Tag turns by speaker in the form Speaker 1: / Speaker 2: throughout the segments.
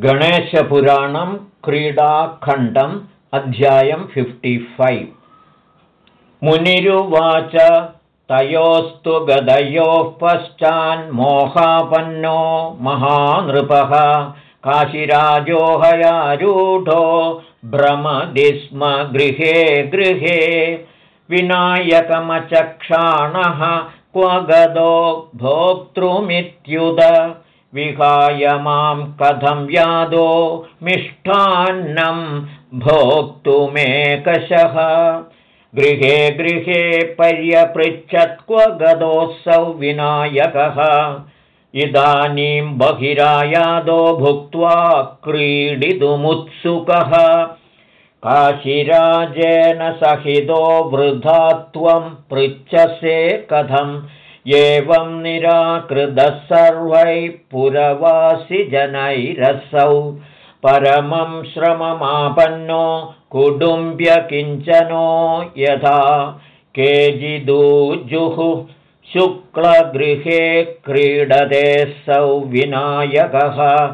Speaker 1: गणेशपुराणं क्रीडाखण्डम् अध्यायं फिफ्टिफैव् मुनिरुवाच तयोस्तु गदयोः पश्चान्मोहापन्नो महानृपः काशिराजो हयारूढो भ्रमदि स्म गृहे गृहे विनायकमचक्षाणः क्व गदो भोक्तृमित्युद विहाय मां कथं यादो मिष्टान्नं भोक्तुमेकशः। गृहे गृहे पर्यपृच्छत्क्व गदोऽसौ विनायकः। इदानीं बहिरायादो भुक्त्वा क्रीडितुमुत्सुकः। काशिराजेन सहितो वृथा त्वं पृच्छसे कथम् एवं निराकृतः सर्वैः पुरवासिजनैरसौ परमं श्रममापन्नो कुटुम्ब्यकिञ्चनो यथा केजिदूजुः शुक्लगृहे क्रीडते सौ विनायकः।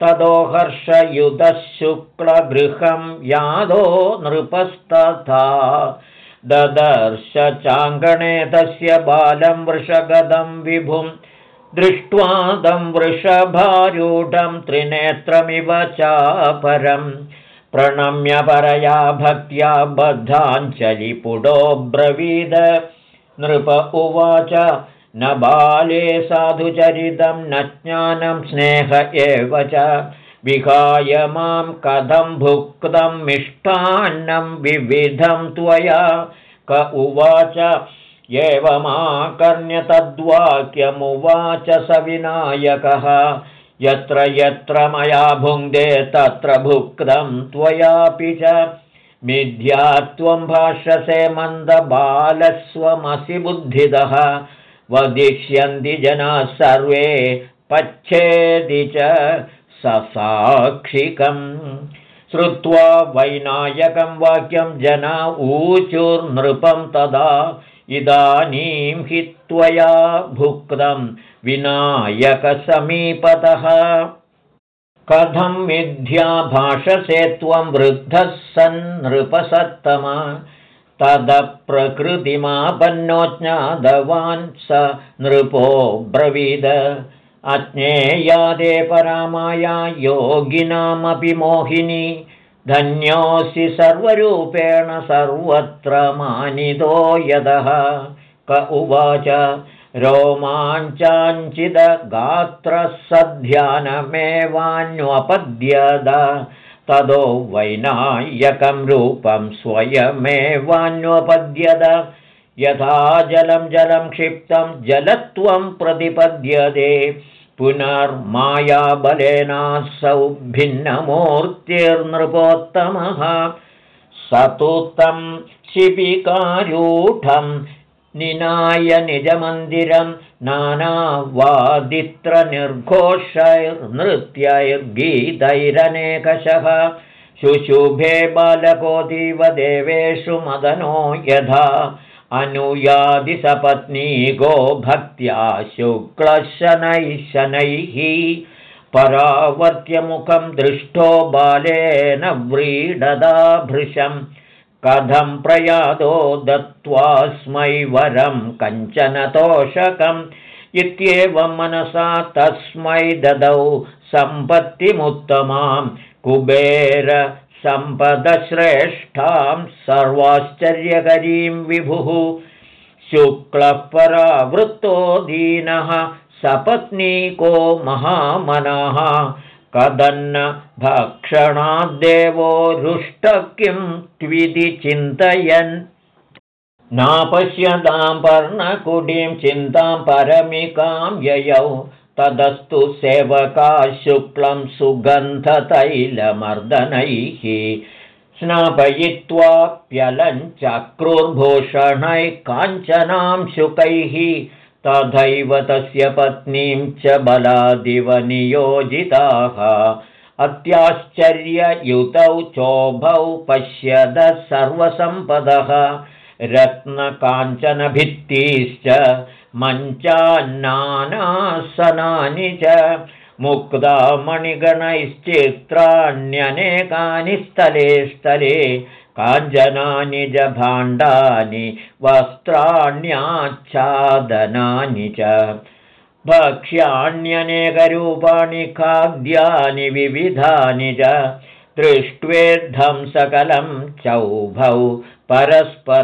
Speaker 1: ततो हर्षयुतः शुक्लगृहं यादो नृपस्तथा ददर्श चाङ्गणे तस्य बालं वृषगदं विभुं दृष्ट्वा तं वृषभारूढं त्रिनेत्रमिव चापरं। प्रणम्य परया भक्त्या बद्धाञ्जलिपुडो ब्रवीद नृप उवाच न बाले साधुचरितं न ज्ञानं स्नेह एव च विहाय मां कथं भुक्तं मिष्टान्नं विविधं त्वया। क उवाच एवमाकर्ण्य तद्वाक्यमुवाच स विनायकः यत्र यत्र मया भुङ्क्ते तत्र भुक्तं त्वयापि च। मिथ्यात्वं भाष्यसे मन्दबालस्वमसि बुद्धिदः वदिष्यन्ति जनाः सर्वे पच्छेदि च ससाक्षिकम्। श्रुत्वा वैनायकं वाक्यं जना ऊचुर्नृपं तदा इदानीं हि त्वया भुक्तं विनायकसमीपतः। कथं मिथ्या भाषसे त्वं वृद्धः सन् नृपसत्तम तदप्रकृतिमापन्नो ज्ञातवान् स नृपो ब्रवीद अज्ञेयादे परामाया योगिनामपि मोहिनी धन्योऽसि सर्वरूपेण सर्वत्र मानितो यदः। क उवाच रोमाञ्चाञ्चिदगात्रः सध्यानमेवान्वपद्यद तदो वैनायकं रूपं स्वयमेवान्वपद्यद। यथा जलं जलं क्षिप्तं जलत्वं प्रतिपद्यते पुनर्मायाबलेनासौ भिन्नमूर्तिर्नृपोत्तमः। स तु तं शिबिकारूढं निनाय निजमन्दिरं नानावादित्रनिर्घोषैर्नृत्यैर्गीतैरनेकशः। शुशुभे बालकोऽतीव देवेषु मदनो यथा अनुयादिसपत्नीगो भक्त्या शुक्लशनैः शनैः परावर्त्यमुखं दृष्टो बालेन व्रीडदा भृशं। कथं प्रयादो दत्त्वास्मै वरं कञ्चन तोषकम् इत्येवं मनसा तस्मै ददौ सम्पत्तिमुत्तमां कुबेर सम्पदश्रेष्ठां सर्वाश्चर्यकरीं विभुः। शुक्लः परावृत्तो दीनः सपत्नीको महामनः। कदन्न भक्षणाद्देवो रुष्ट किं त्विति चिन्तयन्। नापश्यतां पर्णकुटीं चिन्तां परमिकां ययौ तदस्तु सेवका शुक्लं सुगन्धतैलमर्दनैः स्नापयित्वाप्यलञ्चक्रुर्भूषणैः काञ्चनां शुकैः तथैव तस्य पत्नीं च बलादिव नियोजिताः अत्याश्चर्ययुतौ चोभौ पश्यदः सर्वसम्पदः। रत्नकाञ्चनभित्तिश्च मञ्चान्नानासनानि च मुक्ता मणिगणैश्चित्राण्यनेकानि स्थले स्थले काञ्जनानि च भाण्डानि वस्त्राण्याच्छादनानि च भक्ष्याण्यनेकरूपाणि खाद्यानि विविधानि च दृष्ट्वेद्धं सकलं चौभौ परस्परमभाषदाम्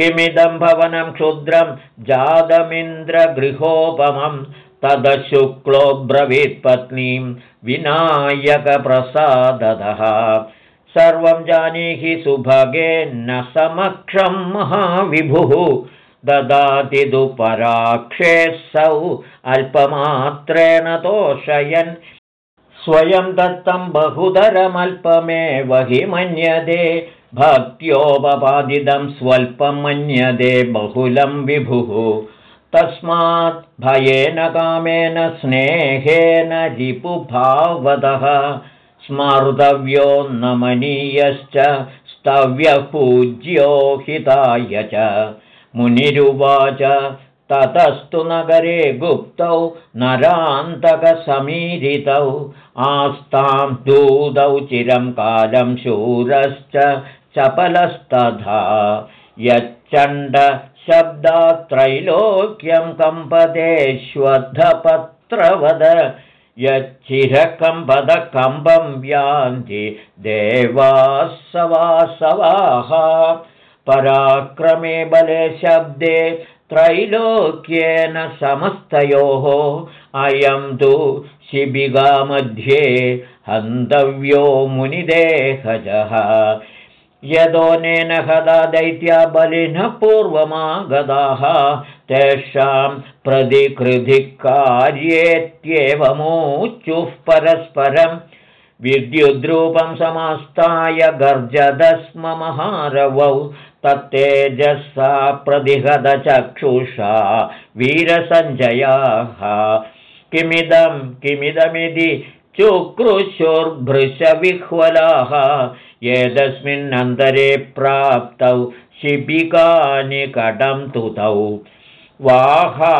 Speaker 1: किमिदं भवनं क्षुद्रं जातमिन्द्रगृहोपमं तदशुक्लोऽब्रवीत्पत्नीं विनायकप्रसादतः। सर्वं जानीहि सुभगेन्न समक्षं महाविभुः। ददाति दुपराक्षेऽसौ अल्पमात्रेण तोषयन्। स्वयं दत्तं बहुधरमल्पमेव हि मन्यते भक्त्योपपादितं स्वल्पं मन्यते बहुलं विभुः। तस्मात् भयेन कामेन स्नेहेन रिपुभावतः। स्मर्तव्यो नमनीयश्च स्तव्यपूज्यो हिताय च। मुनिरुवाच ततस्तु नगरे गुप्तौ नरान्तकसमीरितौ। आस्तां दूतौ चिरं कालं शूरश्च चपलस्तथा। यच्चण्डशब्दात्रैलोक्यं कम्पदेष्वद्धपत्रवद। यच्चिरकम्पदकम्बं व्यान्ति देवासवासवाः। पराक्रमे बले शब्दे त्रैलोक्येन समस्तयोः। अयं तु शिबिकामध्ये हन्तव्यो मुनिदेहजः यदोनेन हदा दैत्या बलिनः पूर्वमागताः तेषां प्रतिकृधिकार्येत्येवमूचुः परस्परं विद्युद्रूपं समास्ताय गर्जदस्म महारवौ तत्तेजसा प्रतिहतचक्षुषा वीरसञ्जयाः। किमिदं किमिदमिति चुक्रुशोर्भृशविह्वलाः एतस्मिन्नन्तरे प्राप्तौ शिबिकानि कटं तुतौ। वाहा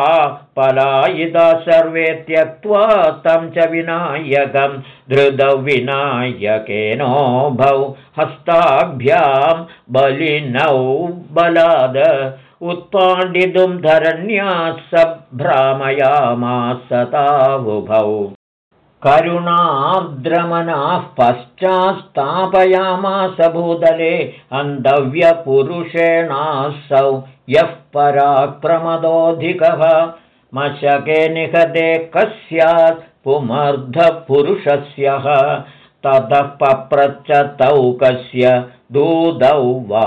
Speaker 1: पलायिता सर्वे त्यक्त्वा तं च विनायकं धृतौ विनायकेनोभौ हस्ताभ्यां बलिनौ बलाद उत्पादितुं धरण्याः सभ्रामयामासतावुभौ करुणार्द्रमनाः पश्चात्स्थापयामास भूतले अन्धव्यपुरुषेणासौ यः पराक्रमदोऽधिकः मशके निहते कस्यात् पुमर्धपुरुषस्यः ततः पप्रच्च तौ कस्य दूतौ वा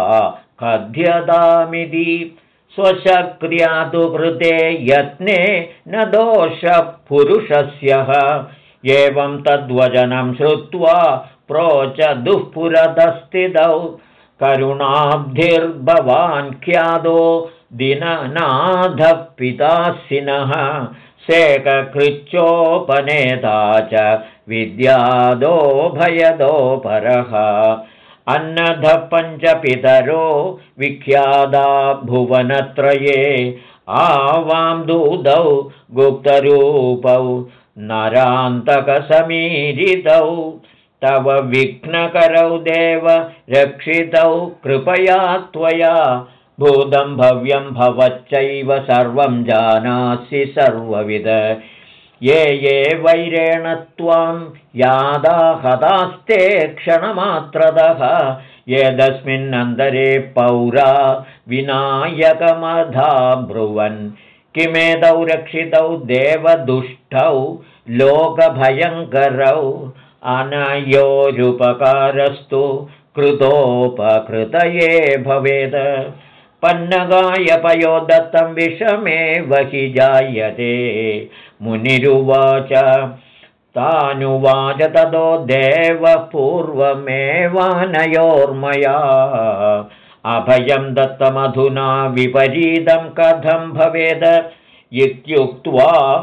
Speaker 1: कथ्यतामिति स्वशक्र्या तु कृते यत्ने न दोषपुरुषस्यः एवं तद्वचनं श्रुत्वा प्रोच दुःपुरदस्थितौ करुणाब्धिर्भवान् ख्यादो दिननाथः पितासिनः शेखकृच्चोपनेता च विद्यादो भयदो परः। अन्नधः पञ्चपितरो विख्यादा भुवनत्रये। आवां दूतौ गुप्तरूपौ नरान्तकसमीरितौ तव विघ्नकरौ देव रक्षितौ कृपया त्वया। भूतं भव्यं भवच्चैव सर्वं जानासि सर्वविद ये ये वैरेण त्वां यादाहतास्ते क्षणमात्रतः यदस्मिन्नन्तरे पौरा विनायकमधा ब्रुवन् किमेतौ रक्षितौ देवदुष्टौ लोकभयङ्करौ अनयोरुपकारस्तु कृतोपकृतये भवेत् पन्नगायपयो दत्तं विषमे वहि जायते। मुनिरुवाच तानुवाच ततो देवपूर्वमेवानयोर्मया। अभयं दत्तमधुना विपरीतं कथं भवेद? इत्युक्त्वा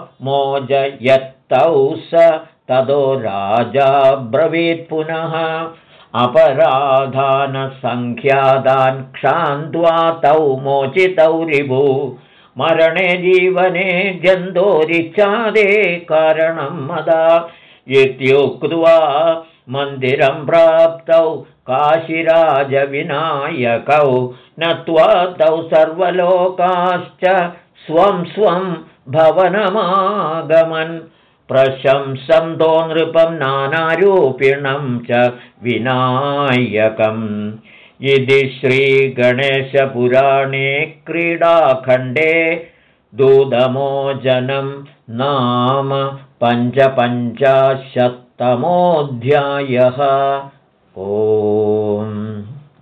Speaker 1: मोजयत्तौ स ततो राजा ब्रवीत् पुनः। अपराधानसङ्ख्यादान् क्षान्त्वा तौ मोचितौ रिभु। मरणे जीवने जन्तोरिच्छादे कारणं मदा। इत्युक्त्वा मन्दिरं प्राप्तौ काशिराजविनायकौ। नत्वा तौ सर्वलोकाश्च स्वं स्वं भवनमागमन् प्रशंसन्तो नृपं नानारूपिणं च विनायकम्। इति श्रीगणेशपुराणे क्रीडाखण्डे दूदमोजनं नाम पञ्चपञ्चाशत्तमोऽध्यायः। ओ